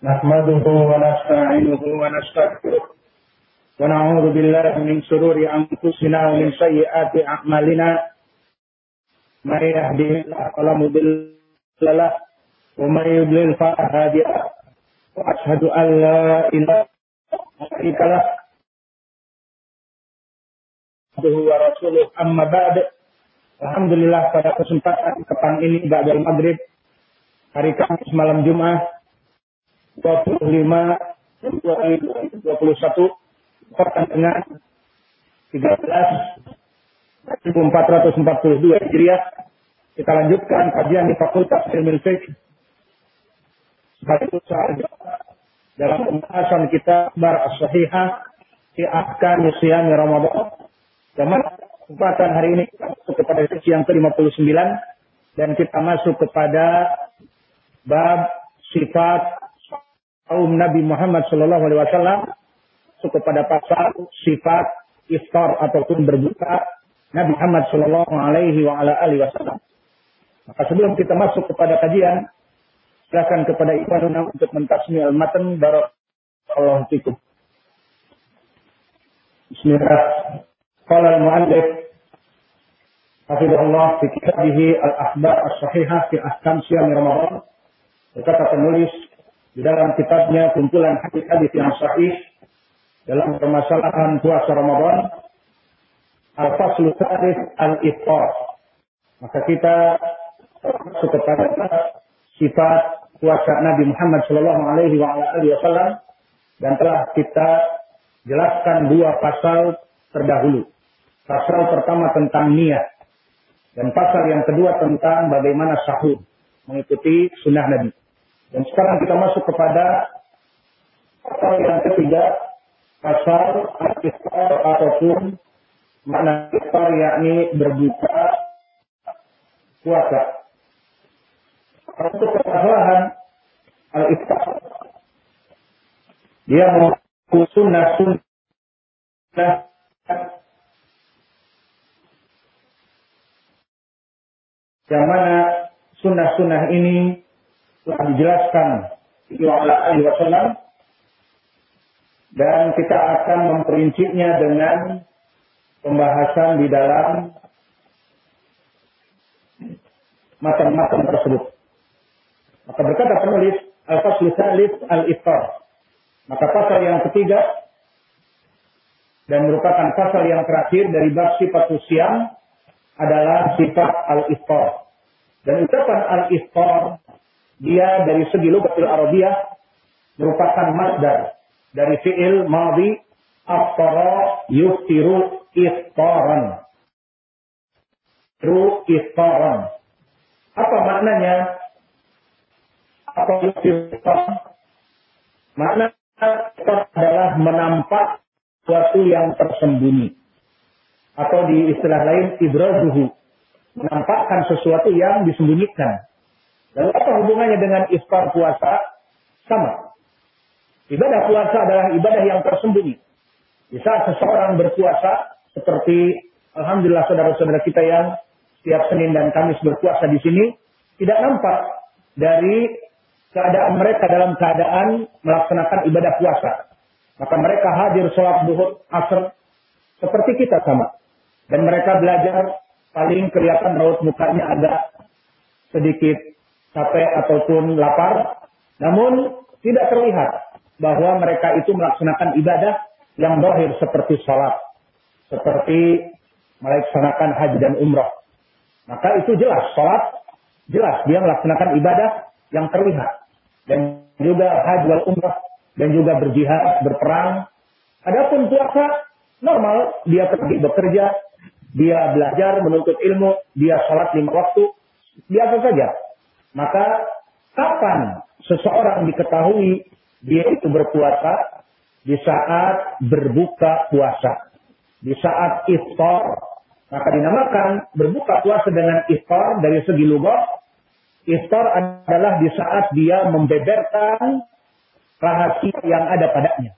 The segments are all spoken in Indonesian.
Nahmaduhu wa nasta'inuhu wa nastaghfiruh. Wa na'udzu billahi min shururi anfusina wa min sayyiati a'malina. May yahdihillahu fala mudilla lahu wa may yudlil fala hadiya lahu. Wa ashhadu an la ilaha illallah wa rasuluh amma ba'd. Alhamdulillah pada kesempatan kepan ini dari maghrib hari Kamis malam Jumat 25 2021 tepat dengan 13 1442 Hijriah kita lanjutkan kajian di Fakultas Ilmu Fiqh sebagai usaha dalam pembahasan kita Bar As-Sahihah di Ahkam Siyam Ramadan. Zaman Kesempatan hari ini kita masuk kepada sesi yang ke-59 dan kita masuk kepada bab sifat kaum Nabi Muhammad Shallallahu Alaihi Wasallam masuk kepada pasal sifat iftar ataupun berbuka Nabi Muhammad Shallallahu Alaihi Wasallam. Maka sebelum kita masuk kepada kajian, silakan kepada Ikhwanuna untuk mentasmi al-matan barakallahu fikum. Bismillahirrahmanirrahim. Qala al-muallif Hafidahullah fi kitabihi Al-Ahbar As-Sahihah fi Ahkam Siyam Ramadan. Penulis di dalam kitabnya kumpulan hadis-hadis yang sahih dalam permasalahan puasa Ramadan. Al-Faslu Tarif Al-Iftar. Maka kita masuk kepada sifat puasa Nabi Muhammad Shallallahu Alaihi Wasallam dan telah kita jelaskan dua pasal terdahulu. Pasal pertama tentang niat dan pasal yang kedua tentang bagaimana sahur. Mengikuti sunnah Nabi. Dan sekarang kita masuk kepada pasal yang ketiga. Pasal al-iftar ataupun makna iftar yakni berbuka puasa. Untuk kesalahan al-iftar. Dia mengaku sunnah-sunnah yang mana sunnah-sunnah ini telah dijelaskan oleh Wasallam dan kita akan memperincinya dengan pembahasan di dalam macam-macam tersebut. Maka berkata penulis Al-Fasl Al-Iftar. Maka pasal yang ketiga dan merupakan pasal yang terakhir dari bab sifat usiam adalah sifat al-iftar. Dan ucapan al-iftar dia dari segi lugatil Arabiyah merupakan masdar dari fi'il madhi aftara yuftiru iftaran. Ru iftaran. Apa maknanya? Apa yuftiru iftaran? Makna adalah menampak sesuatu yang tersembunyi atau di istilah lain ibrazuhu menampakkan sesuatu yang disembunyikan. Lalu apa hubungannya dengan iftar puasa? Sama. Ibadah puasa adalah ibadah yang tersembunyi. Di saat seseorang berpuasa, seperti Alhamdulillah saudara-saudara kita yang setiap Senin dan Kamis berpuasa di sini, tidak nampak dari keadaan mereka dalam keadaan melaksanakan ibadah puasa. Maka mereka hadir sholat duhur, asr, seperti kita sama. Dan mereka belajar paling kelihatan raut mukanya agak sedikit capek ataupun lapar. Namun tidak terlihat bahwa mereka itu melaksanakan ibadah yang berakhir seperti sholat. Seperti melaksanakan haji dan umroh. Maka itu jelas, sholat jelas dia melaksanakan ibadah yang terlihat. Dan juga haji dan umroh dan juga berjihad, berperang. Adapun puasa normal, dia pergi bekerja, dia belajar menuntut ilmu, dia sholat lima waktu, biasa saja. Maka kapan seseorang diketahui dia itu berpuasa di saat berbuka puasa, di saat iftar, maka dinamakan berbuka puasa dengan iftar dari segi lugah. Iftar adalah di saat dia membeberkan rahasia yang ada padanya.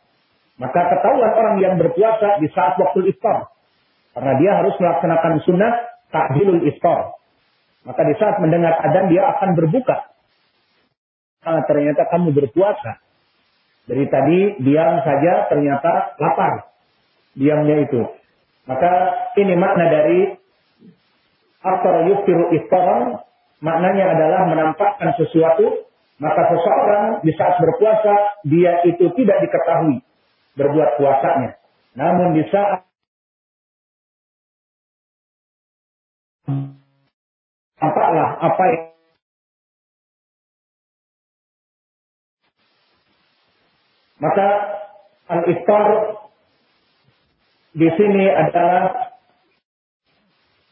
Maka ketahuan orang yang berpuasa di saat waktu iftar. Karena dia harus melaksanakan sunnah tahlilul iftar. Maka di saat mendengar adzan dia akan berbuka. Karena ternyata kamu berpuasa. Dari tadi diam saja ternyata lapar. Diamnya itu. Maka ini makna dari Aftara yufiru iftaran maknanya adalah menampakkan sesuatu maka seseorang di saat berpuasa dia itu tidak diketahui berbuat puasanya. Namun di saat tampaklah apa yang maka al-iftar di sini adalah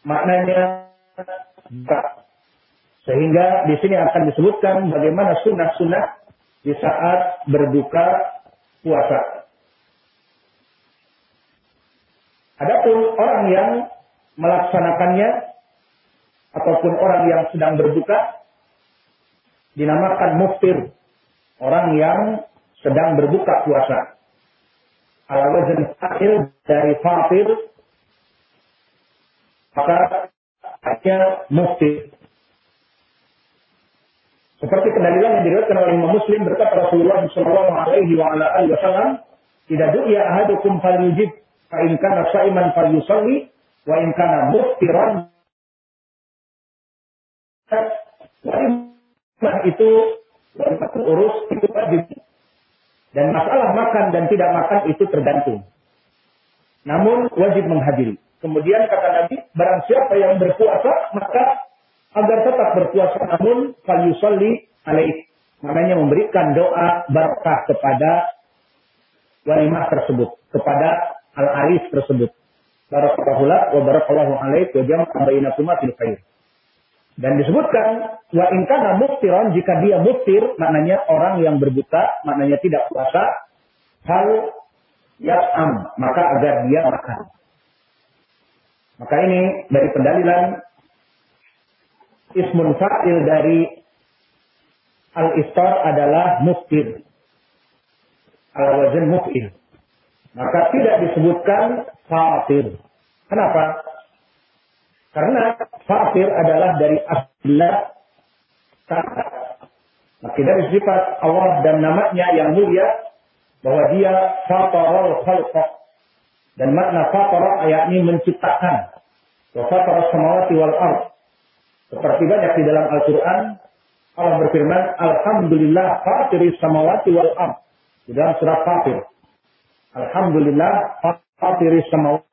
maknanya sehingga di sini akan disebutkan bagaimana sunnah-sunnah di saat berbuka puasa. Adapun orang yang melaksanakannya ataupun orang yang sedang berbuka dinamakan muftir, orang yang sedang berbuka puasa. Ala wazn fa'il dari fatir maka hanya mufti. Seperti pendalilan yang diriwayatkan oleh Imam Muslim berkata Rasulullah sallallahu alaihi wasallam, "Tidak du'a ahadukum falyujib fa in kana sha'iman falyusalli wa in kana muftiran." Nah itu urus itu wajib. Dan masalah makan dan tidak makan itu tergantung. Namun wajib menghadiri. Kemudian kata Nabi, barang siapa yang berpuasa, maka agar tetap berpuasa namun falyusalli alaih. Maknanya memberikan doa barakah kepada walimah tersebut, kepada al-aris tersebut. Barakallahu lak wa barakallahu alaih wa jam'a bainakuma fil khair. Dan disebutkan wa in kana muftiran jika dia muftir maknanya orang yang berbuka maknanya tidak puasa hal yas'am maka agar dia makan. Maka ini dari pendalilan ismun fa'il dari al-istar adalah muftir. Al-wazin muf'il. Maka tidak disebutkan fatir. Kenapa? Karena fatir adalah dari aslah kata. Maka dari sifat Allah dan namanya yang mulia bahwa dia fatarul khalqa dan makna fatara yakni menciptakan. Wa fatara samawati wal ard. Seperti banyak di dalam Al-Quran, Allah berfirman, Alhamdulillah fatiri samawati wal ard. Di dalam surat Fatir. Alhamdulillah fatiri samawati.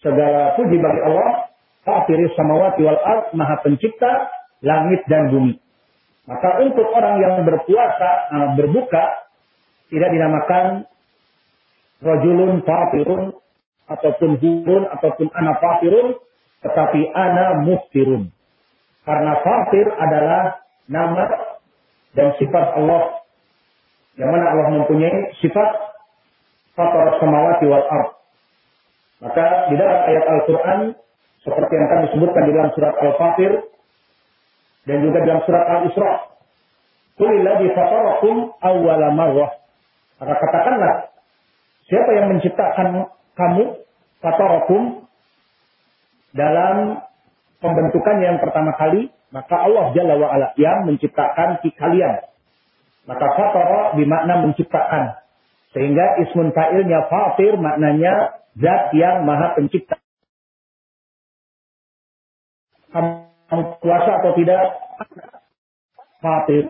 Segala puji bagi Allah, fatiri samawati wal ard, maha pencipta langit dan bumi. Maka untuk orang yang berpuasa, eh, berbuka, tidak dinamakan rajulun fatirun ataupun hurun ataupun anak fatirun tetapi ana muftirun. Karena fatir adalah nama dan sifat Allah yang mana Allah mempunyai sifat fatar samawati wal ard. Maka di dalam ayat Al-Quran seperti yang kami sebutkan di dalam surat Al-Fatir dan juga dalam surat Al-Isra. Kulilladzi fatarakum awwala marrah. Maka katakanlah Siapa yang menciptakan kamu, fatarakum, dalam pembentukan yang pertama kali, maka Allah Jalla wa'ala yang menciptakan kalian. Maka fatara bermakna menciptakan. Sehingga ismun fa'ilnya fatir maknanya zat yang maha pencipta. Kamu kuasa atau tidak? Fatir.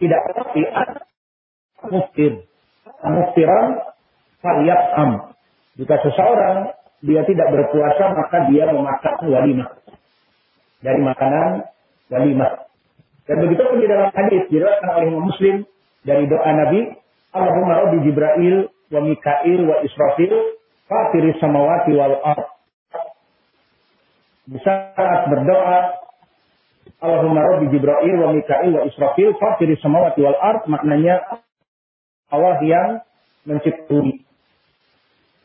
Tidak tapi muftir. Muftiran Faliat am. Jika seseorang dia tidak berpuasa maka dia memakan walimah. Dari makanan walimah. Dan begitu pun di dalam hadis diriwayatkan oleh Muslim dari doa Nabi, Allahumma rabbi Jibril wa Mikail wa Israfil fatiris samawati wal ard. Saat berdoa Allahumma rabbi Jibril wa Mikail wa Israfil fatiris samawati wal ard maknanya Allah yang menciptai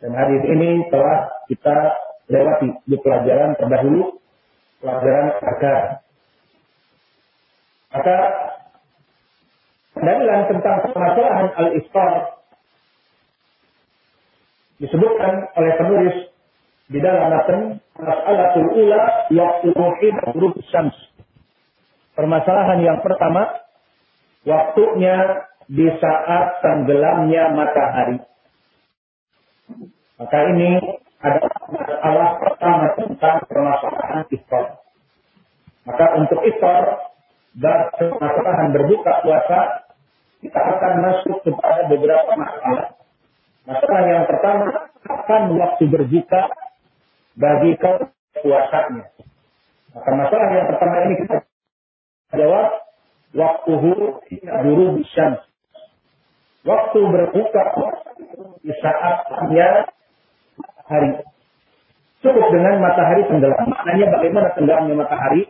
dan hadis ini telah kita lewati di pelajaran terdahulu, pelajaran akar. Maka pendalilan tentang permasalahan al-iftar disebutkan oleh penulis di dalam matan mas'alatul ula waktu ruhin huruf syams. Permasalahan yang pertama, waktunya di saat tenggelamnya matahari. Maka ini adalah masalah pertama tentang permasalahan iftar. Maka untuk iftar dan permasalahan berbuka puasa, kita akan masuk kepada beberapa masalah. Masalah yang pertama, kapan waktu berbuka bagi kau puasanya. Maka masalah yang pertama ini kita jawab, waktu guru syams. Waktu berbuka di saat dia hari. Cukup dengan matahari tenggelam. Maknanya bagaimana tenggelamnya matahari?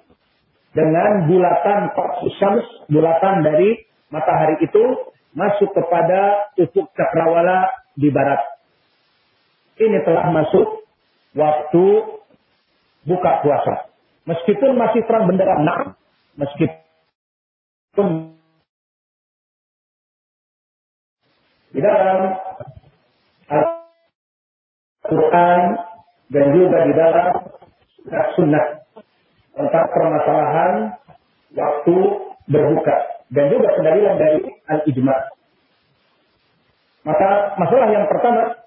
Dengan bulatan Syams, bulatan dari matahari itu masuk kepada ufuk cakrawala di barat. Ini telah masuk waktu buka puasa. Meskipun masih terang benderang, nah, meskipun di dalam Al-Quran dan juga di dalam sunnah tentang permasalahan waktu berbuka dan juga pendalilan dari al-ijma. Maka masalah yang pertama,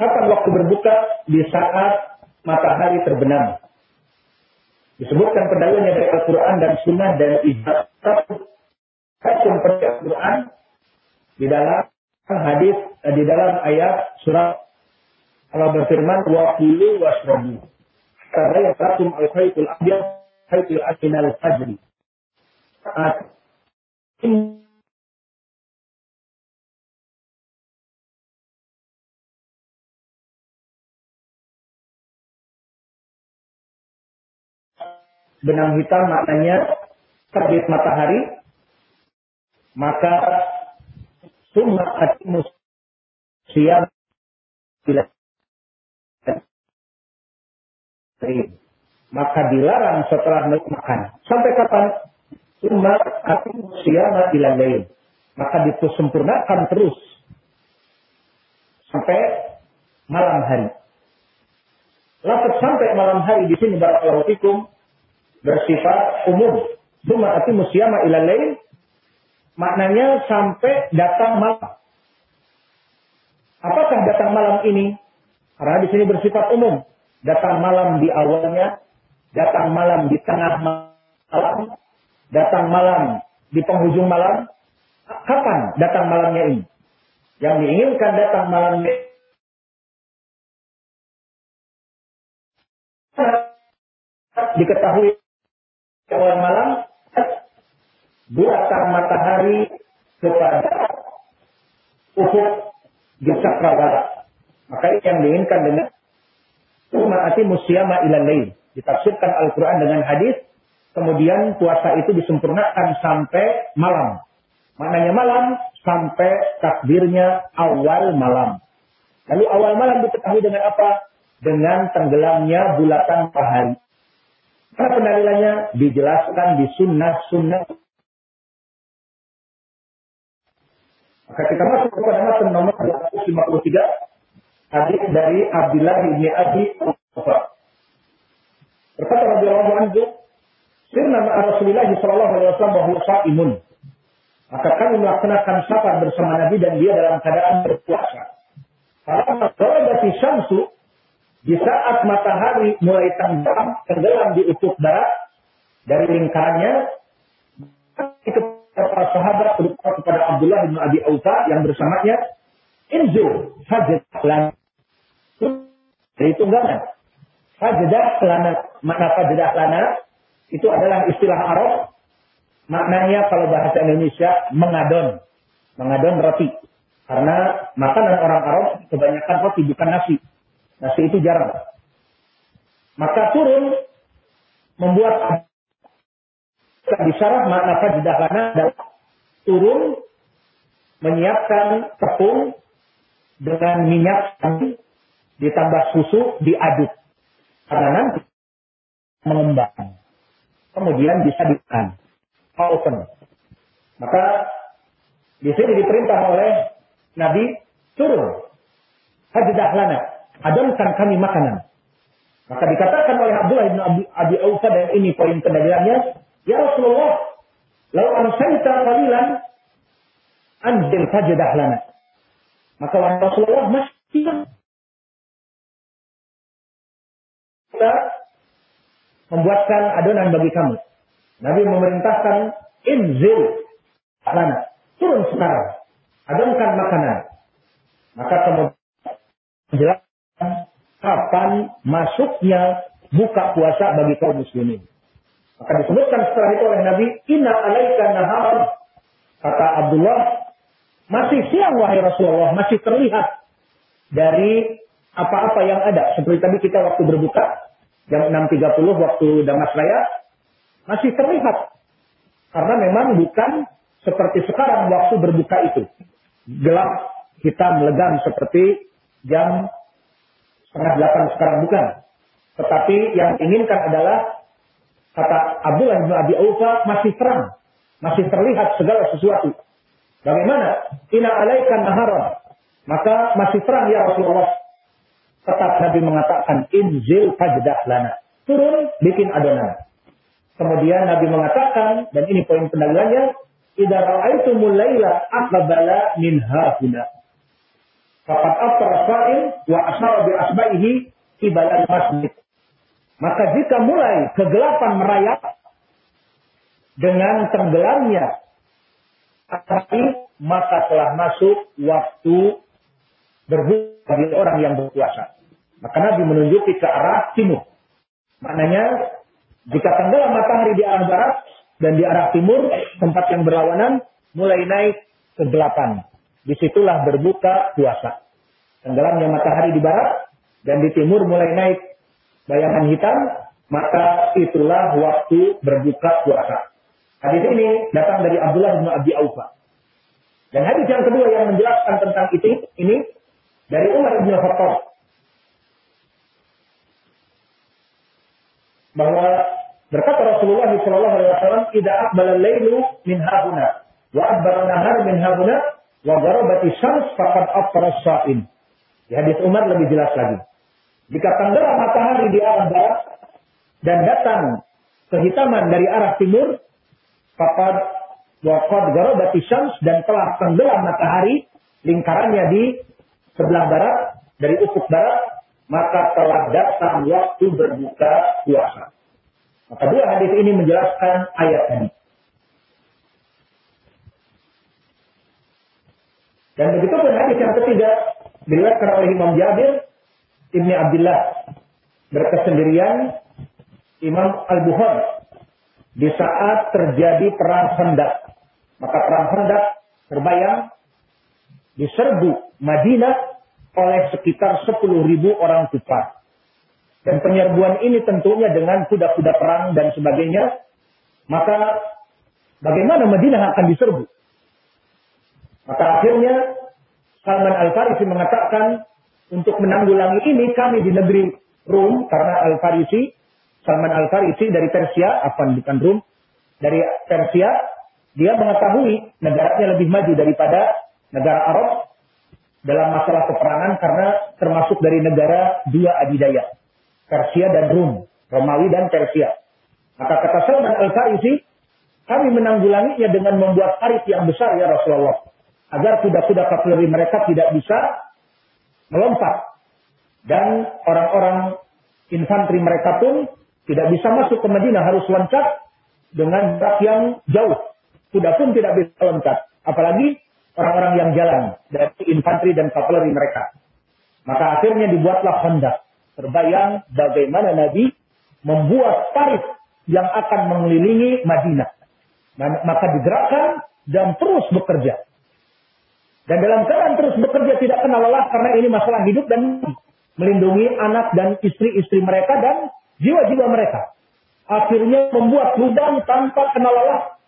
kapan waktu berbuka di saat matahari terbenam. Disebutkan pendalilannya dari Al-Quran dan Sunnah dan ijma. Hukum Al-Quran di dalam hadis di dalam ayat surat Allah berfirman wa kulu wasrabu. Karena yang takum al-khaytul abyad khaytul asinal fajri. Saat benang hitam maknanya terbit matahari maka summa atimus siap bila maka dilarang setelah makan. Sampai kapan? Cuma aku siyama lain. Maka disempurnakan terus. Sampai malam hari. Lafaz sampai malam hari di sini barakallahu fikum bersifat umum. Cuma ati musyama lain. maknanya sampai datang malam. Apakah datang malam ini? Karena di sini bersifat umum. Datang malam di awalnya, datang malam di tengah malam, datang malam di penghujung malam. Kapan datang malamnya ini? Yang diinginkan datang malamnya diketahui awal malam buatan matahari kepada ufuk di cakrawala. Maka yang diinginkan dengan Ma'ati musyama ilan lain. Ditafsirkan Al-Quran dengan hadis. Kemudian puasa itu disempurnakan sampai malam. Maknanya malam sampai takdirnya awal malam. Lalu awal malam diketahui dengan apa? Dengan tenggelamnya bulatan matahari. Karena pendalilannya dijelaskan di sunnah-sunnah. Maka kita masuk kepada matan nomor 253 hadis dari Abdullah bin Abi Aufa. Berkata radhiyallahu anhu, "Sirna ma'a Rasulillah sallallahu alaihi wasallam bahwa saimun." Maka kami melaksanakan safar bersama Nabi dan dia dalam keadaan berpuasa. Kalau si syamsu di saat matahari mulai tenggelam, tenggelam di ufuk barat dari lingkarannya, itu para sahabat berkata kepada Abdullah bin Abi Aufa yang bersamanya, Inzul sajid lan dari tunggangan. Fajadah lana, makna fajadah lana itu adalah istilah Arab. Maknanya kalau bahasa Indonesia mengadon. Mengadon roti. Karena makanan orang Arab kebanyakan roti bukan nasi. Nasi itu jarang. Maka turun membuat di syarah makna fajadah lana adalah turun menyiapkan tepung dengan minyak ditambah susu diaduk. Karena nanti mengembang. Kemudian bisa dimakan. Open. Maka di sini diperintah oleh Nabi turun. Hajidah lana. Adamkan kami makanan. Maka dikatakan oleh Abdullah bin Abi, Abi Aufa dan ini poin pendalilannya, Ya Rasulullah, lau ansaita qalilan anzil fajadah lana. Maka Rasulullah masih kita membuatkan adonan bagi kamu. Nabi memerintahkan inzil lana. Turun sekarang. Adonkan makanan. Maka kemudian menjelaskan kapan masuknya buka puasa bagi kaum muslimin. Maka disebutkan setelah itu oleh Nabi, Inna alaika nahar. Kata Abdullah, masih siang wahai Rasulullah, masih terlihat dari apa-apa yang ada. Seperti tadi kita waktu berbuka, jam 6.30 waktu Damas Raya, masih terlihat. Karena memang bukan seperti sekarang waktu berbuka itu. Gelap, hitam, legam seperti jam setengah delapan sekarang bukan. Tetapi yang inginkan adalah kata Abdullah bin Abi Aufa masih terang, masih terlihat segala sesuatu. Bagaimana? Ina alaikan naharan. Maka masih terang ya Rasulullah. Tetap Nabi mengatakan inzil fajdah lana. Turun bikin adonan. Kemudian Nabi mengatakan dan ini poin pendalilannya, "Idza ra'aitumul laila aqbala min hahuna." Fakat aftar sa'im wa asara bi asba'ihi ibadal masjid. Maka jika mulai kegelapan merayap dengan tenggelamnya hari, maka telah masuk waktu berbuka bagi orang yang berpuasa. Maka Nabi menunjuki ke arah timur. Maknanya, jika tenggelam matahari di arah barat dan di arah timur, tempat yang berlawanan, mulai naik kegelapan. Di situlah berbuka puasa. Tenggelamnya matahari di barat dan di timur mulai naik bayangan hitam, maka itulah waktu berbuka puasa. Hadis ini datang dari Abdullah bin Abi Aufa. Dan hadis yang kedua yang menjelaskan tentang itu ini dari Umar bin Khattab bahwa berkata Rasulullah Shallallahu Alaihi Wasallam, "Tidak akbal lailu min hahuna, wa akbar nahar min hahuna, wa garabati syams faqad afra sa'im." Di hadis Umar lebih jelas lagi. Jika tenggelam matahari di arah barat dan datang kehitaman dari arah timur, faqad waqad garabati syams dan telah tenggelam matahari lingkarannya di sebelah barat dari ufuk barat, maka telah datang waktu berbuka puasa. Maka dua hadis ini menjelaskan ayat ini. Dan begitu pun hadis yang ketiga diriwayatkan oleh Imam Jabir Ibni Abdullah berkesendirian Imam Al-Bukhari di saat terjadi perang Khandaq. Maka perang Khandaq terbayang diserbu Madinah oleh sekitar 10.000 orang kufar. Dan penyerbuan ini tentunya dengan kuda-kuda perang dan sebagainya. Maka bagaimana Madinah akan diserbu? Maka akhirnya Salman Al-Farisi mengatakan untuk menanggulangi ini kami di negeri Rum karena Al-Farisi Salman Al-Farisi dari Persia, apa bukan Rum, dari Persia, dia mengetahui negaranya lebih maju daripada negara Arab dalam masalah peperangan karena termasuk dari negara dua adidaya, Persia dan Rum, Romawi dan Persia. Maka kata Salman Al-Farisi, kami menanggulanginya dengan membuat parit yang besar ya Rasulullah agar kuda-kuda kavaleri mereka tidak bisa melompat dan orang-orang infanteri mereka pun tidak bisa masuk ke Madinah harus loncat dengan jarak yang jauh. Kuda pun tidak bisa loncat, apalagi orang-orang yang jalan dari infanteri dan kavaleri mereka. Maka akhirnya dibuatlah Honda. Terbayang bagaimana Nabi membuat parit yang akan mengelilingi Madinah. Maka digerakkan dan terus bekerja. Dan dalam keadaan terus bekerja tidak kenal lelah karena ini masalah hidup dan melindungi anak dan istri-istri mereka dan jiwa-jiwa mereka. Akhirnya membuat lubang tanpa kenal lelah.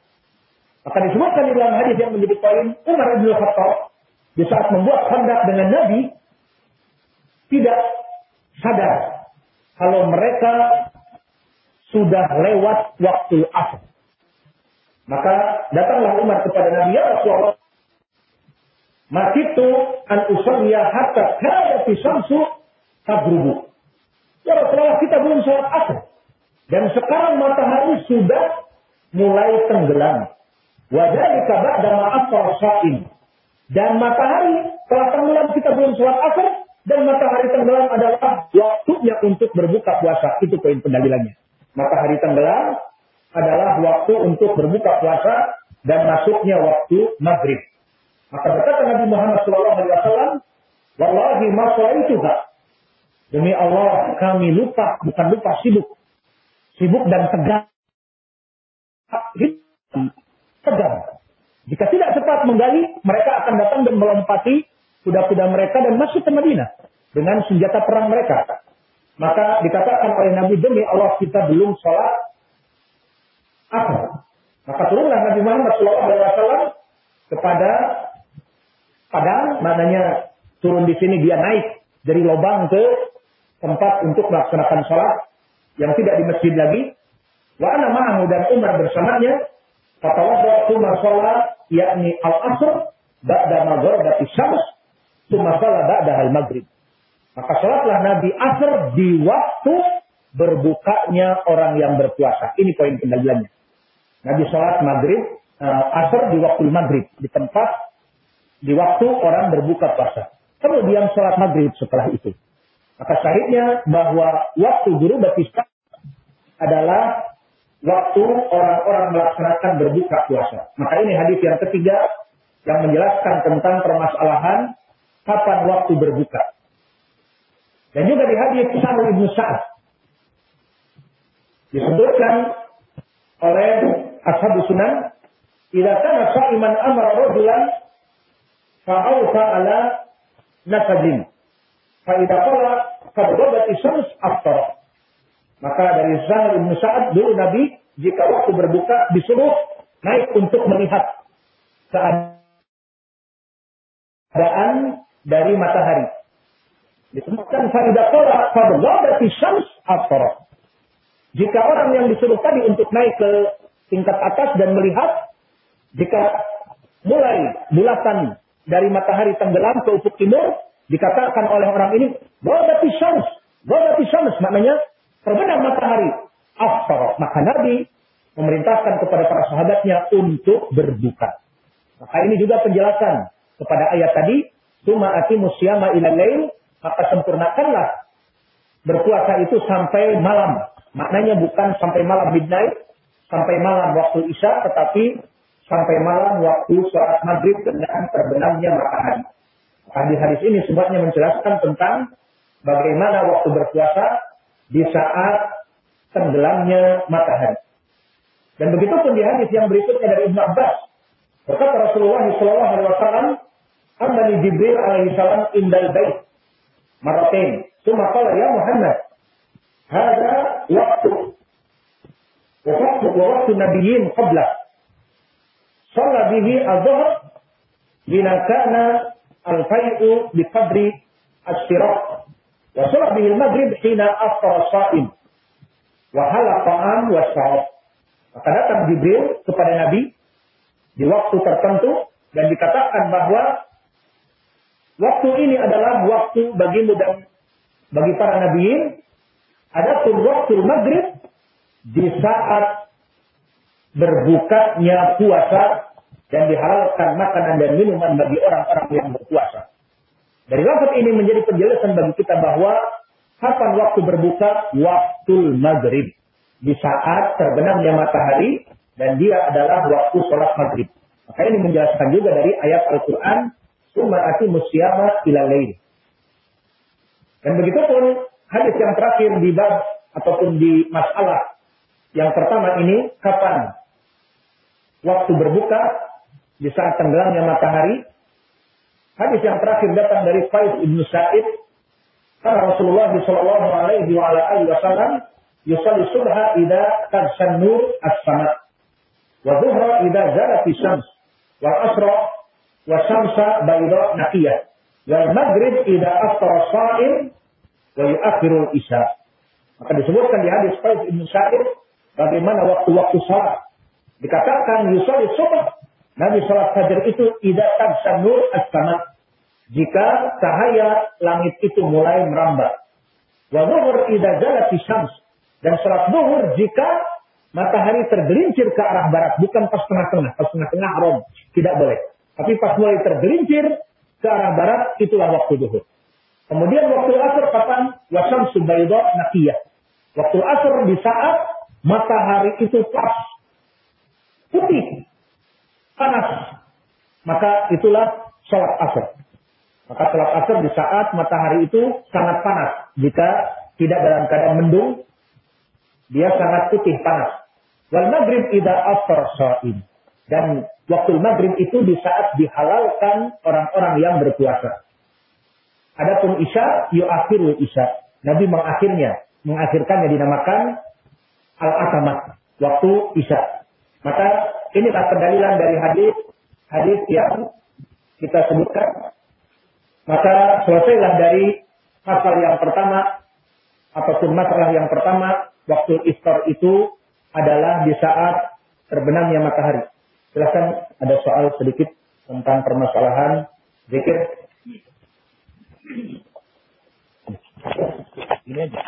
Maka disebutkan di dalam hadis yang menjadi poin Umar bin Khattab di saat membuat hendak dengan Nabi tidak sadar kalau mereka sudah lewat waktu asar. Maka datanglah Umar kepada Nabi, ya Rasulullah, Makitu an usalliya hatta kada fi syamsu. Ya Rasulullah kita belum sholat asar. Dan sekarang matahari sudah mulai tenggelam. Wajah dikabar dan maaf sain. Dan matahari telah tenggelam kita belum sholat asar. Dan matahari tenggelam adalah waktunya untuk berbuka puasa. Itu poin pendalilannya. Matahari tenggelam adalah waktu untuk berbuka puasa dan masuknya waktu maghrib. Maka berkata Nabi Muhammad SAW, Wallahi itu Demi Allah kami lupa, bukan lupa sibuk. Sibuk dan tegang. Tegang. Jika tidak cepat menggali, mereka akan datang dan melompati kuda-kuda mereka dan masuk ke Madinah dengan senjata perang mereka. Maka dikatakan oleh Nabi demi Allah kita belum sholat apa? Maka turunlah Nabi Muhammad SAW kepada padang, maknanya turun di sini dia naik dari lubang ke tempat untuk melaksanakan sholat yang tidak di masjid lagi. Wa ana ma'ahu dan Umar bersamanya. Fatawadda Umar sholat yakni al-asr ba'da maghribati syams thumma sholat ba'da al-maghrib. Maka sholatlah Nabi asr di waktu berbukanya orang yang berpuasa. Ini poin kendaliannya. Nabi sholat maghrib, uh, asr di waktu maghrib. Di tempat, di waktu orang berbuka puasa. Kemudian sholat maghrib setelah itu. Maka syahidnya bahwa waktu guru batista adalah waktu orang-orang melaksanakan berbuka puasa. Maka ini hadis yang ketiga yang menjelaskan tentang permasalahan kapan waktu berbuka. Dan juga di hadis Sahih Ibnu Sa'ad disebutkan oleh Ashab Sunan, "Idza kana sha'iman amara rajulan fa'awfa ala nafajin. Fa'idha qala qad syams aftar. Maka dari Sahal Ibn Sa'ad dulu Nabi jika waktu berbuka disuruh naik untuk melihat keadaan dari matahari. Disebutkan faidah qala qad syams. Jika orang yang disuruh tadi untuk naik ke tingkat atas dan melihat jika mulai bulatan dari matahari tenggelam ke ufuk timur, dikatakan oleh orang ini, Ghadati syams. Ghadati syams maknanya terbenam matahari. Aftar. Maka Nabi memerintahkan kepada para sahabatnya untuk berbuka. Maka ini juga penjelasan kepada ayat tadi, Tuma ati musyama ila lail, maka sempurnakanlah berpuasa itu sampai malam. Maknanya bukan sampai malam midnight, sampai malam waktu isya, tetapi sampai malam waktu sholat maghrib dengan terbenamnya matahari. Hadis-hadis ini semuanya menjelaskan tentang bagaimana waktu berpuasa di saat tenggelamnya matahari. Dan begitu pun di hadis yang berikutnya dari Ibn Abbas. Berkata Rasulullah SAW, Amani Jibril alaihi salam indal bait. Maratain. Suma qala ya Muhammad. Hada waktu. Waktu, waktu nabiyyin qabla. Sholat bihi al-zuhr bina kana al-fai'u bi qadri as-sirat. Wa sholat bihi al-maghrib hina aftar sa'im. Wa ta'am wa syarab. Maka datang Jibril kepada Nabi di waktu tertentu dan dikatakan bahwa waktu ini adalah waktu bagi dan bagi para nabiin ada waktu maghrib di saat berbukanya puasa dan dihalalkan makanan dan minuman bagi orang-orang yang berpuasa. Dari lafaz ini menjadi penjelasan bagi kita bahwa kapan waktu berbuka? Waktu maghrib. Di saat terbenamnya matahari dan dia adalah waktu sholat maghrib. Maka ini menjelaskan juga dari ayat Al-Quran, Summa ati musyama ila lain. Dan begitu pun hadis yang terakhir di bab ataupun di masalah yang pertama ini, kapan waktu berbuka di saat tenggelamnya matahari. Hadis yang terakhir datang dari Faiz ibn Sa'id. Karena Rasulullah Shallallahu Alaihi Wasallam yusalli subha ida tarsan nur as-sama. Wa dhuhra ida zalat syams. Wa asra wa syamsa bayda naqiyah. Wal maghrib ida aftara sa'im wa yuakhiru isya. Maka disebutkan di hadis Faiz ibn Sa'id bagaimana waktu-waktu salat Dikatakan yusoli subah. Nabi sholat fajar itu tidak tabsanur as-sama. Jika cahaya langit itu mulai merambat. Wa zuhur idza syams. Dan sholat zuhur jika matahari tergelincir ke arah barat, bukan pas tengah-tengah. Pas tengah-tengah haram, tidak boleh. Tapi pas mulai tergelincir ke arah barat, itulah waktu zuhur. Kemudian waktu asar kapan? Wasam subaydo nakiyah. Waktu asar di saat matahari itu pas. Putih. Panas. Maka itulah sholat asar. Maka sholat asar di saat matahari itu sangat panas. Jika tidak dalam keadaan mendung, dia sangat putih panas. Wal maghrib ida after sha'im. Dan waktu maghrib itu di saat dihalalkan orang-orang yang berpuasa. Adapun isya, yu'akhiru isya. Nabi mengakhirnya. Mengakhirkannya dinamakan al-atamah. Waktu isya. Maka inilah pendalilan dari hadis hadis yang kita sebutkan. Maka selesailah dari masalah yang pertama ataupun masalah yang pertama waktu iftar itu adalah di saat terbenamnya matahari. Silahkan ada soal sedikit tentang permasalahan zikir. Ini aja.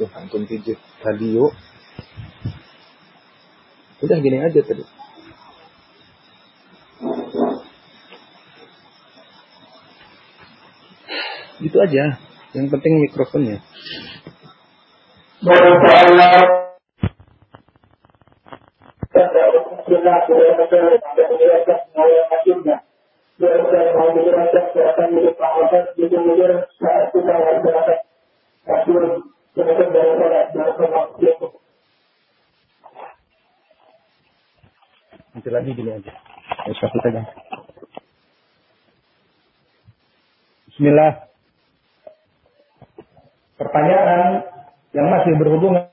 Tuh, antum pijit tadi yuk. Udah gini aja tadi. Gitu aja. Yang penting mikrofonnya. Nanti lagi gini aja. Satu saja. Bismillah. Pertanyaan yang masih berhubungan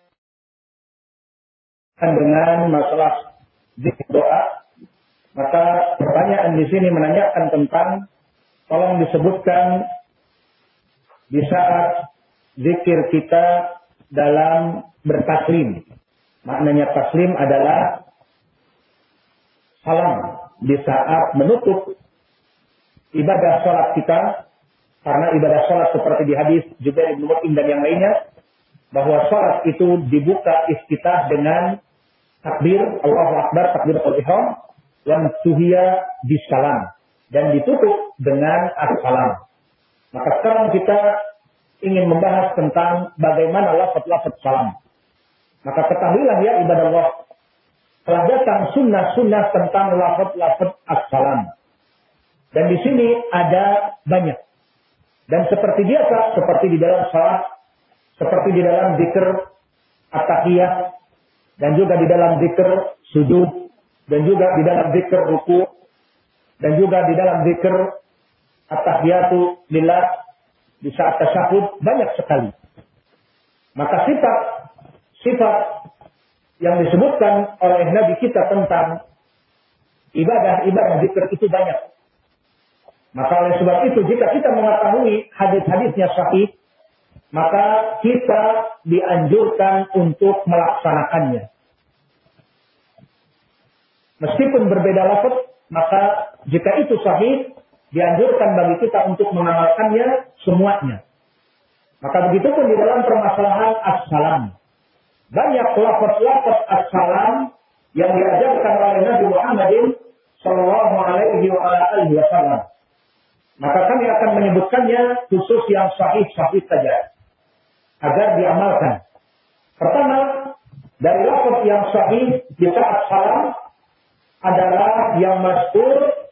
dengan masalah doa. Maka pertanyaan di sini menanyakan tentang tolong disebutkan di saat zikir kita dalam bertaslim. Maknanya taslim adalah salam di saat menutup ibadah sholat kita karena ibadah sholat seperti di hadis juga Ibnu Mut'im dan yang lainnya bahwa sholat itu dibuka iftitah dengan takbir Allahu Akbar takbir al-ihram dan suhiya bisalam dan ditutup dengan as-salam. Maka sekarang kita ingin membahas tentang bagaimana lafaz-lafaz salam. Maka ketahuilah ya ibadah Allah. Telah datang sunnah-sunnah tentang lafaz-lafaz as-salam. Dan di sini ada banyak. Dan seperti biasa, seperti di dalam salat, seperti di dalam zikr at-tahiyah, dan juga di dalam zikr sujud, dan juga di dalam zikr ruku, dan juga di dalam zikr at-tahiyatu lillah, di saat tasyahud banyak sekali. Maka sifat sifat yang disebutkan oleh Nabi kita tentang ibadah-ibadah zikir itu banyak. Maka oleh sebab itu jika kita mengetahui hadis-hadisnya sahih, maka kita dianjurkan untuk melaksanakannya. Meskipun berbeda lafaz, maka jika itu sahih, dianjurkan bagi kita untuk mengamalkannya semuanya. Maka begitu pun di dalam permasalahan as-salam. Banyak lafaz-lafaz as-salam yang diajarkan oleh Nabi Muhammadin Sallallahu Alaihi Wasallam. Maka kami akan menyebutkannya khusus yang sahih-sahih saja agar diamalkan. Pertama, dari lafaz yang sahih di saat salam adalah yang masyhur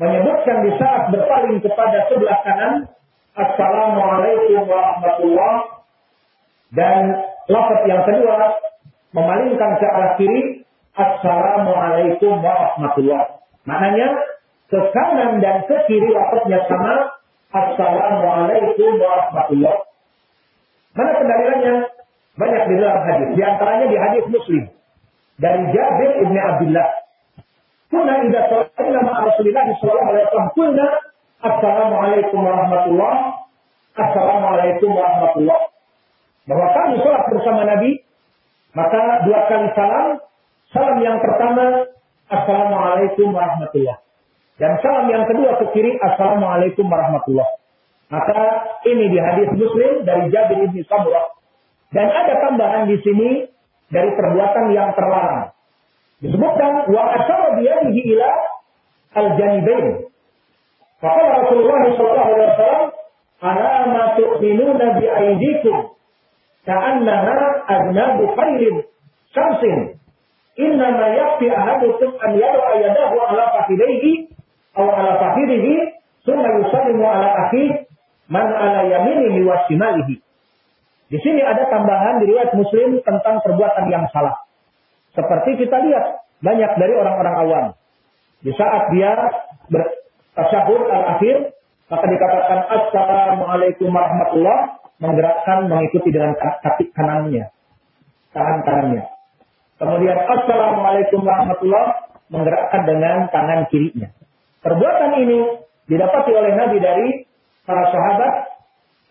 menyebutkan di saat berpaling kepada sebelah kanan Assalamualaikum warahmatullah dan lafaz yang kedua memalingkan ke arah kiri Assalamualaikum warahmatullah. Maknanya ke kanan dan ke kiri lafaznya sama Assalamualaikum warahmatullah. Mana pendalilannya? Banyak di dalam hadis. Di antaranya di hadis Muslim dari Jabir ibn Abdullah Kuna idza sallallahu ma Rasulillah sallallahu alaihi wasallam kulna assalamualaikum warahmatullah assalamualaikum warahmatullah bahwa kami sholat bersama Nabi maka dua kali salam salam yang pertama Assalamualaikum warahmatullah. Dan salam yang kedua ke kiri, Assalamualaikum warahmatullah. Maka ini di hadis Muslim dari Jabir bin Samurah. Dan ada tambahan di sini dari perbuatan yang terlarang. Disebutkan wa asyara biyadihi ila al-janibain. Maka Rasulullah sallallahu alaihi wasallam, "Ala ma tu'minuna bi aydikum ka'annaha adnabu khairin syamsin." Inna ma yakfi ahadukum an yad'a yadahu ala fakhidaihi aw ala fakhidaihi thumma yusallimu ala akhihi man ala yaminihi wa shimalihi. Di sini ada tambahan di riwayat Muslim tentang perbuatan yang salah. Seperti kita lihat banyak dari orang-orang awam. Di saat dia bertasyahud al-akhir, maka dikatakan Assalamualaikum warahmatullah menggerakkan mengikuti dengan kaki kanannya, tangan kanannya. Kemudian Assalamualaikum warahmatullah menggerakkan dengan tangan kirinya. Perbuatan ini didapati oleh Nabi dari para sahabat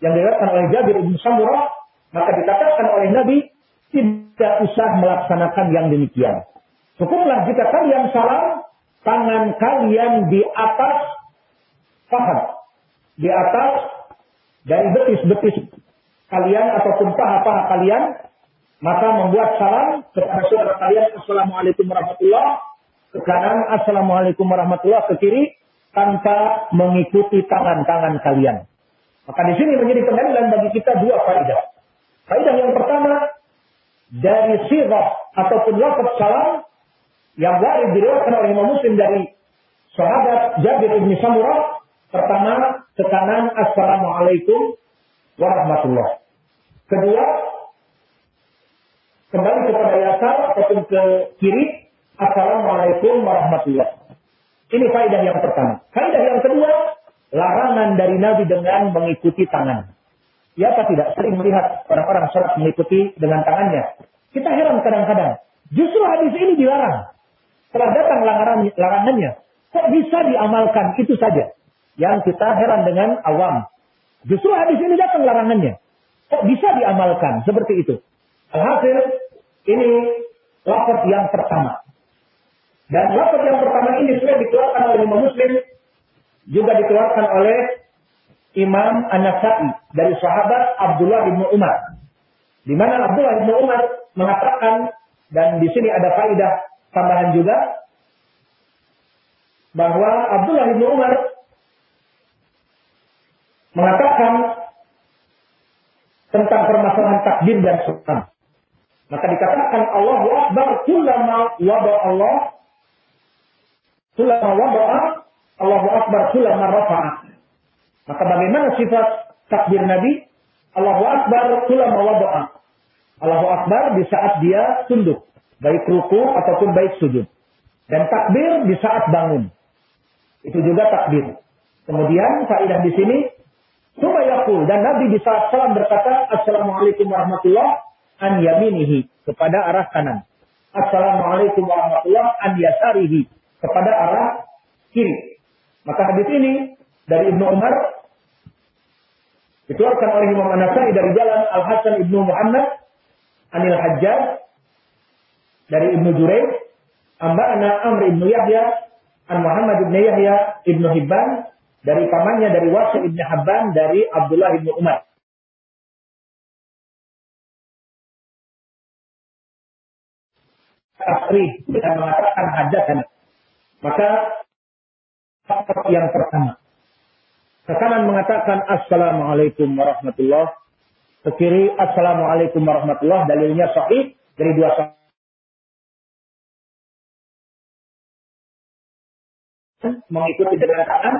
yang diriwayatkan oleh Jabir bin Samurah, maka dikatakan oleh Nabi tidak usah melaksanakan yang demikian. Cukuplah jika kalian salam, tangan kalian di atas paha. Di atas dari betis-betis kalian ataupun paha-paha kalian, maka membuat salam kepada saudara kalian, Assalamualaikum warahmatullah, ke kanan, Assalamualaikum warahmatullah, ke kiri, tanpa mengikuti tangan-tangan kalian. Maka di sini menjadi pendalilan bagi kita dua faedah. Faedah yang pertama, dari sirah ataupun lafaz salam yang warid diriwayatkan oleh Imam Muslim dari sahabat Jabir bin Samurah pertama tekanan assalamualaikum warahmatullah. Kedua kembali kepada yasar ataupun ke kiri assalamualaikum warahmatullah. Ini faedah yang pertama. Faedah yang kedua larangan dari Nabi dengan mengikuti tangan. Ya apa tidak sering melihat orang-orang sholat mengikuti dengan tangannya. Kita heran kadang-kadang. Justru hadis ini dilarang. Setelah datang larangan, larangannya, kok bisa diamalkan itu saja. Yang kita heran dengan awam. Justru hadis ini datang larangannya. Kok bisa diamalkan seperti itu. Alhasil, ini lapor yang pertama. Dan lapor yang pertama ini sudah dikeluarkan oleh Imam Muslim, juga dikeluarkan oleh Imam An-Nasai dari sahabat Abdullah bin Umar. Di mana Abdullah bin Umar mengatakan dan di sini ada faidah tambahan juga bahwa Abdullah bin Umar mengatakan tentang permasalahan takdir dan sultan. Maka dikatakan Allahu Akbar kullama wada Allah kullama wada Allahu Akbar kullama rafa'a. Maka bagaimana sifat takbir Nabi? Allahu Akbar kullama wada'a. Allahu Akbar di saat dia tunduk baik ruku ataupun baik sujud. Dan takbir di saat bangun. Itu juga takbir. Kemudian faedah di sini Sumayakul dan Nabi di saat salam berkata Assalamualaikum warahmatullah an yaminihi kepada arah kanan. Assalamualaikum warahmatullah an yasarihi kepada arah kiri. Maka hadis ini dari Ibnu Umar dikeluarkan oleh Imam An-Nasai dari jalan Al Hasan Ibnu Muhammad Anil Hajjaj dari Ibnu Jurayj, Amba'ana Amr Ibnu Yahya, An Muhammad Ibnu Yahya Ibnu Hibban, dari pamannya dari Wasi Ibnu Habban, dari Abdullah Ibnu Umar. Asri dengan mengatakan hajatan. Maka yang pertama. Ke kanan mengatakan Assalamualaikum warahmatullah. Ke kiri Assalamualaikum warahmatullah. Dalilnya sahih dari dua sahabat. mengikuti dengan tangan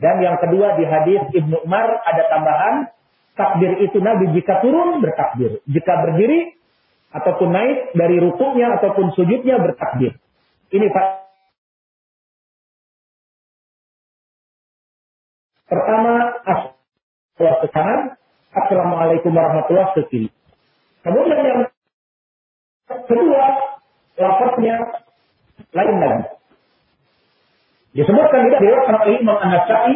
dan yang kedua di hadis Ibnu Umar ada tambahan takbir itu Nabi jika turun bertakbir, jika berdiri ataupun naik dari rukuknya ataupun sujudnya bertakbir. Ini pertama Assalamualaikum warahmatullahi wabarakatuh. Kemudian yang kedua, lafaznya lain lagi. Disebutkan tidak diriwayatkan oleh Imam An-Nasai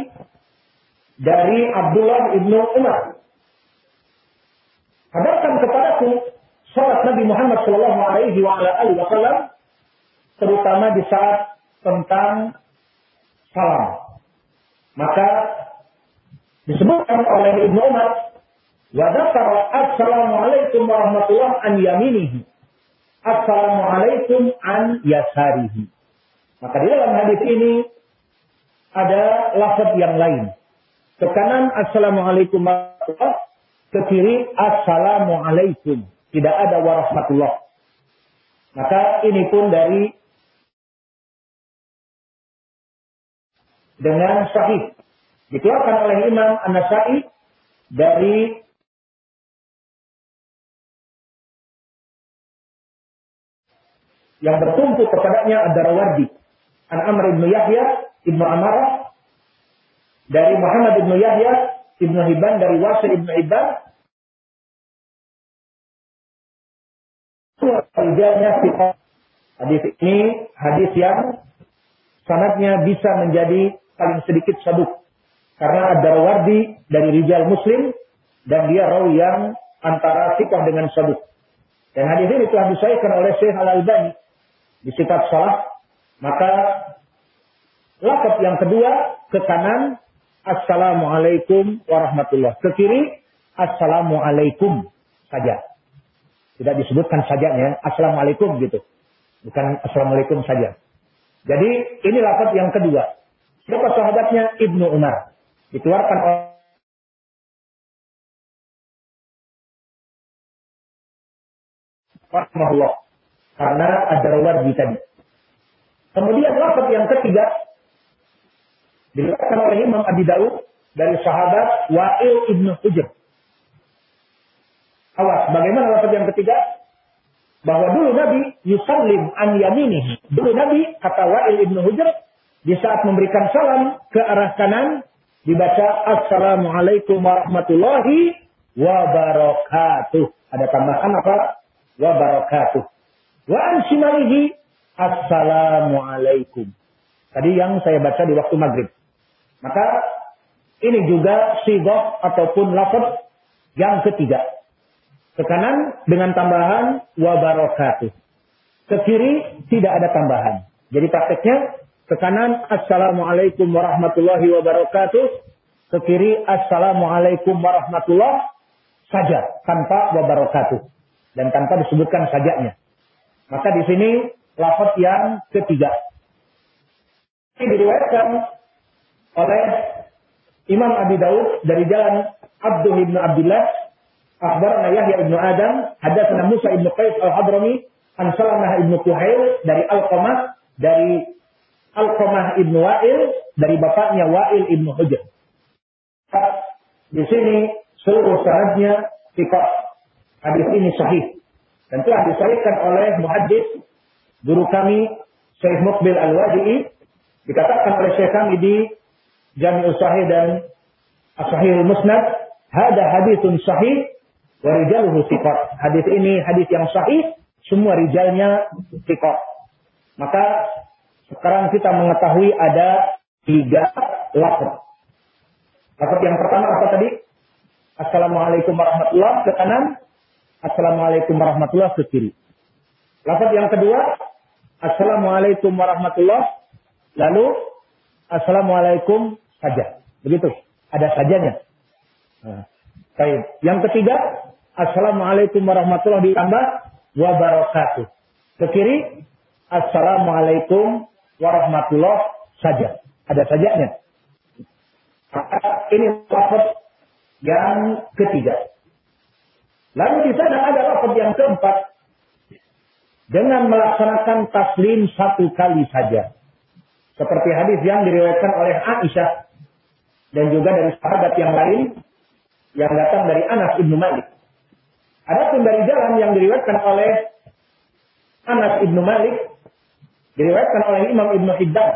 dari Abdullah ibnu Umar. Kabarkan kepadaku salat Nabi Muhammad Shallallahu Alaihi Wasallam terutama di saat tentang salam. Maka disebutkan oleh Ibnu Umar wa dzakara assalamualaikum warahmatullahi an yaminihi. Assalamualaikum an yasarihi. Maka di dalam hadis ini ada lafaz yang lain. Ke kanan assalamualaikum warahmatullahi ke kiri assalamualaikum. Tidak ada warahmatullah. Maka ini pun dari dengan sahih dikeluarkan oleh Imam An-Nasai dari yang bertumpu kepadanya Ad-Darawardi An Amr ibn Yahya ibn Amarah dari Muhammad ibn Yahya ibn Hibban dari Wasil ibn Hibban. Hadis ini hadis yang sanatnya bisa menjadi paling sedikit saduk karena ada wardi dari Rijal Muslim dan dia rawi yang antara sikah dengan sabuk. Dan hadis ini telah disahihkan oleh Syekh Al-Albani di sifat salah. Maka lafaz yang kedua ke kanan Assalamualaikum warahmatullah. Ke kiri Assalamualaikum saja. Tidak disebutkan sajanya Assalamualaikum gitu. Bukan Assalamualaikum saja. Jadi ini lafaz yang kedua. Siapa sahabatnya? Ibnu Umar dikeluarkan oleh rahmatullah karena ada wardi tadi. Kemudian lafaz yang ketiga dikeluarkan oleh Imam Abi Daud dari sahabat Wa'il ibnu Hujr. Awas, bagaimana lafaz yang ketiga? Bahwa dulu Nabi yusallim an yaminihi. Dulu Nabi kata Wa'il ibnu Hujr di saat memberikan salam ke arah kanan dibaca Assalamualaikum warahmatullahi wabarakatuh. Ada tambahan apa? Wabarakatuh. Wa ansimalihi Assalamualaikum. Tadi yang saya baca di waktu maghrib. Maka ini juga sigoh ataupun lafaz yang ketiga. Ke kanan dengan tambahan wabarakatuh. Ke kiri tidak ada tambahan. Jadi prakteknya ke kanan, Assalamualaikum warahmatullahi wabarakatuh. Ke kiri, Assalamualaikum warahmatullahi saja. Tanpa wabarakatuh. Dan tanpa disebutkan sajanya. Maka di sini lafaz yang ketiga. Ini diriwayatkan oleh Imam Abi Daud dari jalan Abdul ibn Abdullah Akhbarana Yahya ibn Adam, hadatsana Musa ibn Qais al-Hadrami, an Salamah ibn Kuhail dari Al-Qamah dari Al-Qamah ibnu Wa'il dari bapaknya Wa'il ibnu Hujr. Di sini seluruh sanadnya sifat hadis ini sahih dan telah disahihkan oleh muhaddis guru kami Syekh Mukbil Al-Wadi'i dikatakan oleh Syekh kami di Jami'ul Sahih dan As-Sahihul Musnad hada hadithun sahih wa rijaluhu sifat. Hadis ini hadis yang sahih, semua rijalnya sifat. Maka sekarang kita mengetahui ada tiga lafaz. Lafaz yang pertama apa tadi? Assalamualaikum warahmatullahi ke kanan. Assalamualaikum warahmatullahi ke kiri. Lafaz yang kedua, Assalamualaikum warahmatullahi lalu Assalamualaikum saja. Begitu. Ada sajanya. Nah. Yang ketiga, Assalamualaikum warahmatullahi ditambah wabarakatuh. Ke kiri, Assalamualaikum warahmatullah saja. Ada sajanya. Ini lafaz yang ketiga. Lalu di sana ada lafaz yang keempat. Dengan melaksanakan taslim satu kali saja. Seperti hadis yang diriwayatkan oleh Aisyah. Dan juga dari sahabat yang lain. Yang datang dari Anas ibnu Malik. Ada pun dari jalan yang diriwayatkan oleh Anas ibnu Malik Diriwayatkan oleh Imam Ibn Hibban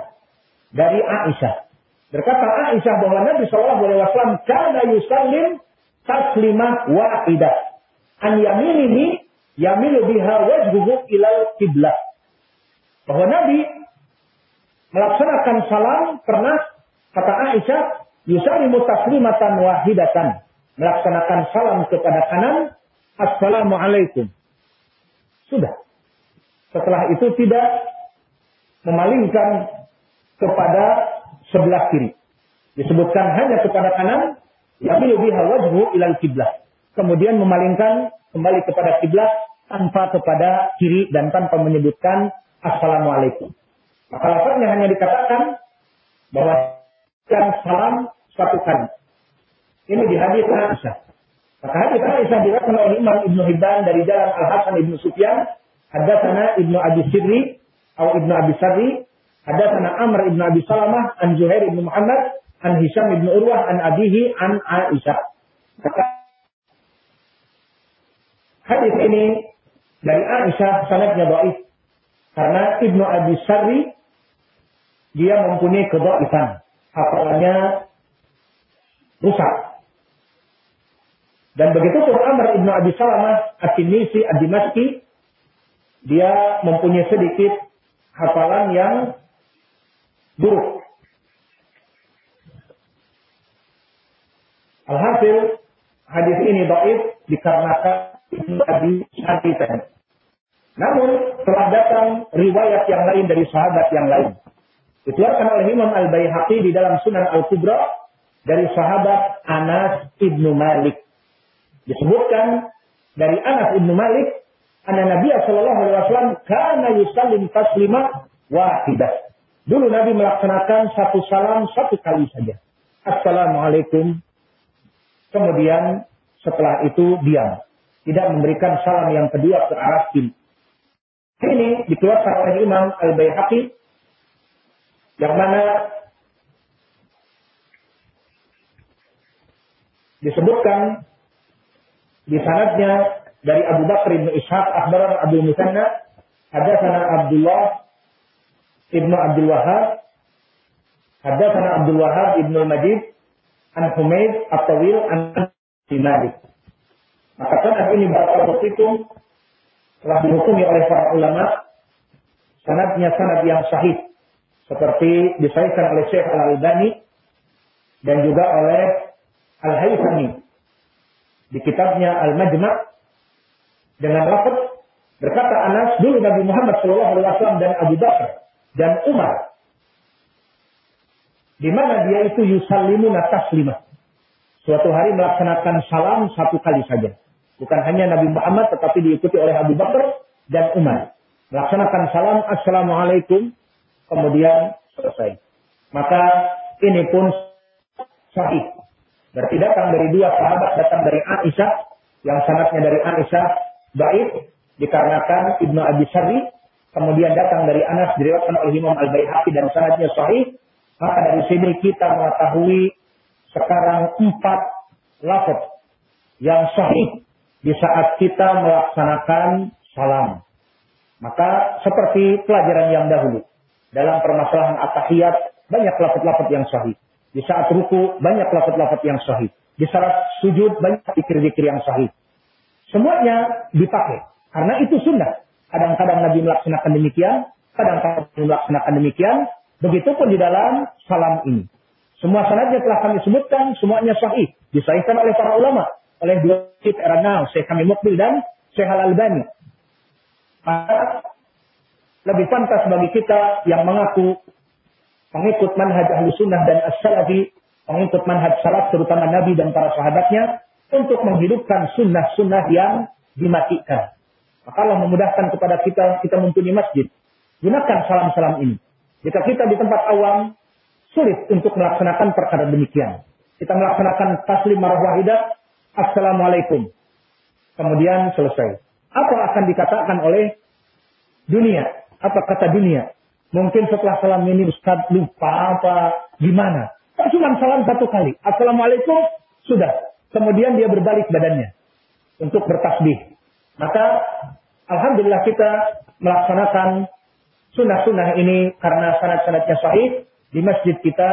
dari Aisyah. Berkata Aisyah bahwa Nabi Shallallahu Alaihi Wasallam kana yusallim taslimah wahidah. An yaminihi yamilu biha wajhuhu ilal kiblat. Bahwa Nabi melaksanakan salam pernah kata Aisyah yusallimu taslimatan wahidatan. Melaksanakan salam kepada kanan. Assalamualaikum. Sudah. Setelah itu tidak memalingkan kepada sebelah kiri. Disebutkan hanya kepada kanan, yamilu biha wajhu ilal kiblah. Kemudian memalingkan kembali kepada kiblat tanpa kepada kiri dan tanpa menyebutkan assalamualaikum. Maka lafaznya hanya dikatakan bahwa dan salam satu kali. Ini di hadis Aisyah. Maka hadis Aisyah diriwayatkan oleh Imam Ibnu Hibban dari jalan Al Hasan Ibnu Sufyan, hadatsana Ibnu Abi Sirri atau Ibnu Abi Sarri, hadatsana Amr Ibnu Abi Salamah an Zuhair Ibnu Muhammad an Hisham Ibnu Urwah an abihi an Aisyah. Hadis ini dari Aisyah sanadnya dhaif. Karena Ibnu Abi Sarri dia mempunyai kedhaifan hafalannya rusak. Dan begitu pun Amr ibnu Abi Salamah At-Tinisi Ad-Dimashqi dia mempunyai sedikit hafalan yang buruk. Alhasil hadis ini dhaif dikarenakan Ibnu Abi Sa'id Namun telah datang riwayat yang lain dari sahabat yang lain. Dikeluarkan oleh Imam Al-Baihaqi di dalam Sunan Al-Kubra dari sahabat Anas ibnu Malik Disebutkan dari Anas bin Malik, anna Nabi sallallahu alaihi wasallam kana yusallim taslima wahidah. Dulu Nabi melaksanakan satu salam satu kali saja. Assalamualaikum. Kemudian setelah itu diam. Tidak memberikan salam yang kedua ke arah kiri. Ini dikeluarkan oleh Imam Al-Baihaqi yang mana disebutkan di sanadnya dari Abu Bakar bin Ishaq akhbaran Abu Musanna hadatsana Abdullah ibnu Abdul Wahab hadatsana Abdul Wahab ibnu Majid an Humaid at-Tawil an Malik maka sanad ini barakallahu fikum telah dihukumi oleh para ulama sanadnya sanad yang sahih seperti disahihkan oleh Syekh Al-Albani dan juga oleh Al-Haythami di kitabnya Al-Majma' dengan lafaz berkata Anas dulu Nabi Muhammad SAW dan Abu Bakar dan Umar di mana dia itu yusallimuna taslima. Suatu hari melaksanakan salam satu kali saja. Bukan hanya Nabi Muhammad tetapi diikuti oleh Abu Bakar dan Umar. Melaksanakan salam Assalamualaikum kemudian selesai. Maka ini pun sahih Berarti datang dari dua sahabat, datang dari Aisyah, yang sanatnya dari Aisyah baik, dikarenakan Ibnu Abi Sari, kemudian datang dari Anas, diriwayatkan oleh Imam Al-Baihaqi dan sanatnya sahih, maka dari sini kita mengetahui sekarang empat lafaz yang sahih di saat kita melaksanakan salam. Maka seperti pelajaran yang dahulu dalam permasalahan at-tahiyat banyak lafaz-lafaz yang sahih. Di saat ruku banyak lafaz-lafaz yang sahih. Di saat sujud banyak zikir-zikir yang sahih. Semuanya dipakai. Karena itu sunnah. Kadang-kadang Nabi melaksanakan demikian. Kadang-kadang melaksanakan demikian. Begitupun di dalam salam ini. Semua sanadnya telah kami sebutkan. Semuanya sahih. Disahihkan oleh para ulama. Oleh dua cip Eranau. Syekh kami Mukbil dan Syekh Al-Albani. Lebih pantas bagi kita yang mengaku pengikut manhaj ahli sunnah dan as-salafi, pengikut manhaj salaf terutama Nabi dan para sahabatnya, untuk menghidupkan sunnah-sunnah yang dimatikan. Maka Allah memudahkan kepada kita, kita mempunyai masjid. Gunakan salam-salam ini. Jika kita di tempat awam, sulit untuk melaksanakan perkara demikian. Kita melaksanakan taslim marah wahidah, Assalamualaikum. Kemudian selesai. Apa akan dikatakan oleh dunia? Apa kata dunia? Mungkin setelah salam ini Ustaz lupa apa gimana. Tak cuma salam satu kali. Assalamualaikum sudah. Kemudian dia berbalik badannya untuk bertasbih. Maka Alhamdulillah kita melaksanakan sunnah-sunnah ini karena sanad-sanadnya sahih di masjid kita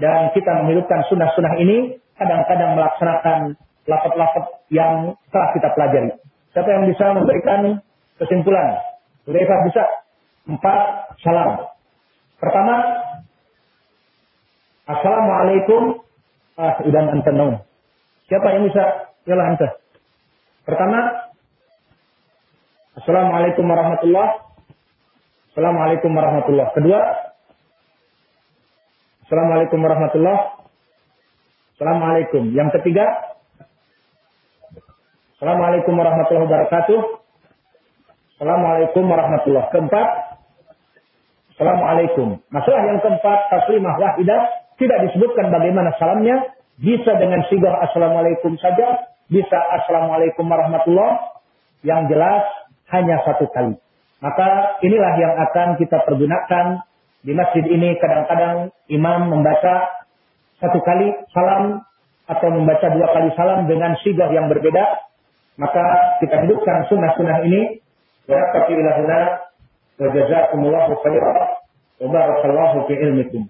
dan kita menghidupkan sunnah-sunnah ini kadang-kadang melaksanakan lafaz-lafaz yang telah kita pelajari. Siapa yang bisa memberikan kesimpulan? Sudah bisa? Empat salam. Pertama, Assalamualaikum. Ah, nong. Siapa yang bisa? Yalah ente. Pertama, Assalamualaikum warahmatullah. Assalamualaikum warahmatullahi Kedua, Assalamualaikum warahmatullahi Assalamualaikum. Yang ketiga, Assalamualaikum warahmatullahi wabarakatuh. Assalamualaikum warahmatullahi Keempat, Assalamualaikum. Masalah yang keempat, taslimah wahidah, tidak disebutkan bagaimana salamnya, bisa dengan sigah Assalamualaikum saja, bisa Assalamualaikum warahmatullahi Yang jelas hanya satu kali. Maka inilah yang akan kita pergunakan di masjid ini. Kadang-kadang imam membaca satu kali salam atau membaca dua kali salam dengan sigah yang berbeda. Maka kita hidupkan sunnah-sunnah ini. Ilahuna wa jazakumullahu khairan wa barakallahu fi ilmikum.